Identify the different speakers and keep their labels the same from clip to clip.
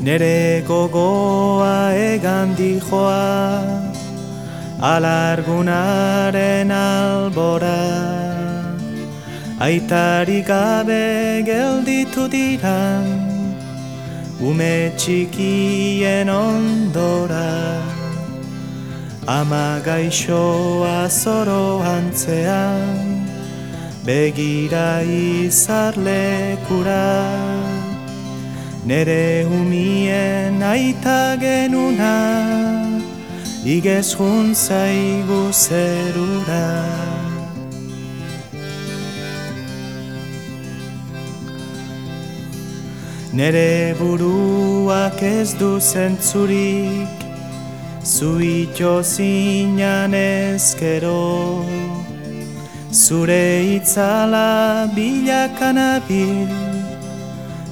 Speaker 1: Nere gogoa egan dijoa Alargunaren albora. Aitari gabe gelditu diran Ume txikien ondora. Ama gaixoa zoro antzean Begira izar lekura Nere humien aita genuna Igez juntzaigu zerura Nere buruak ez du zentzurik Zuito zinan ezkero. Zure itzala bilakan abil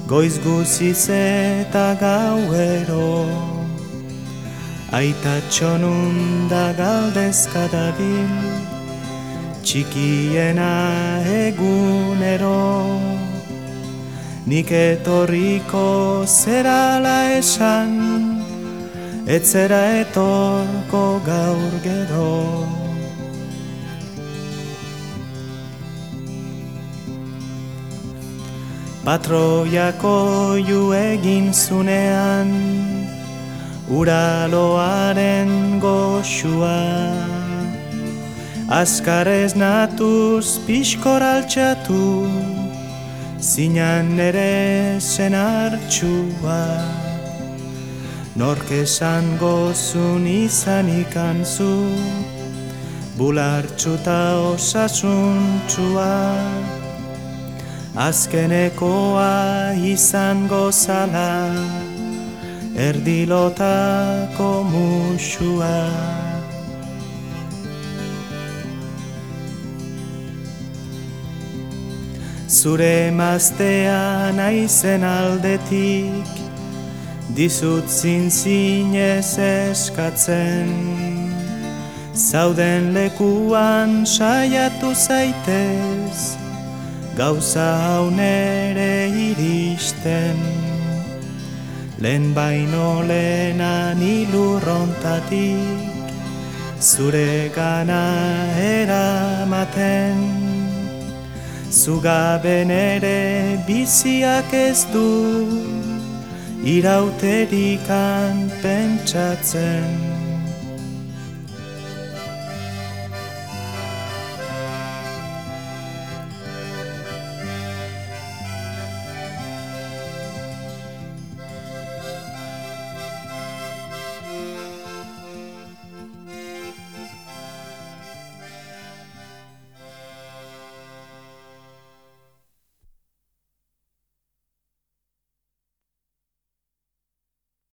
Speaker 1: Goiz guziz eta gauero Aita txonun da galdezka dabil Txikiena egunero Nik etorriko zerala esan etzera etorko gaur gero. Patroiako ju egin zunean, uraloaren goxua. Azkar ez natuz pixkor altxatu, zinan nere zen hartxua. Nork esan gozun izan ikantzu Bulartxuta osasuntxua Azkenekoa izan gozala Erdilotako musua Zure maztea naizen aldetik Dizut zintzinez eskatzen. Zauden lekuan saiatu zaitez Gauza haunere iristen. Lehen baino lehenan ilurrontatik Zure gana eramaten. Zugaben ere biziak ez du irauterikan pentsatzen